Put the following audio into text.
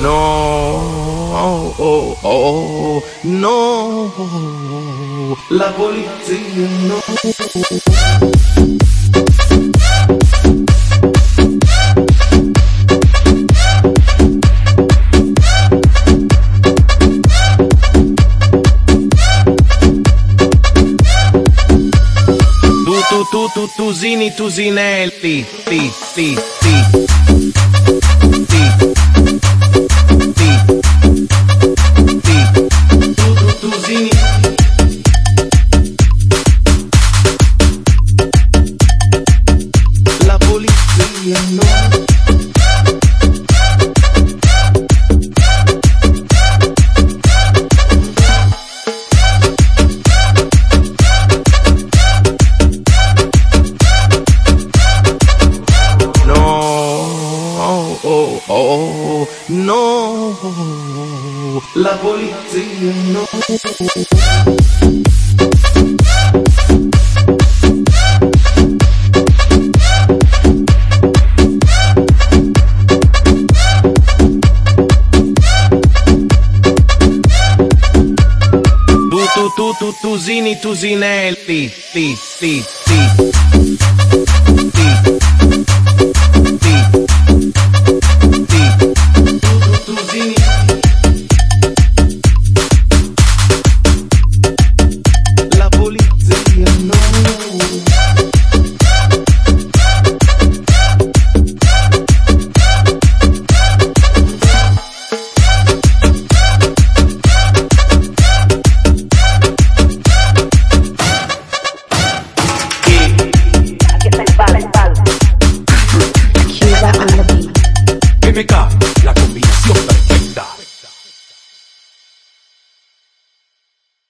No, oh, oh, oh, no, la polizia no. Tu, tu, tu, tu, tusini, tusinelli, ti, ti, ti. haciendo. Oh, oh, oh, no. La policía no. Tu, tu, tu, tu, tusini, tusinelli, ti. Ti, ti, on la combinación.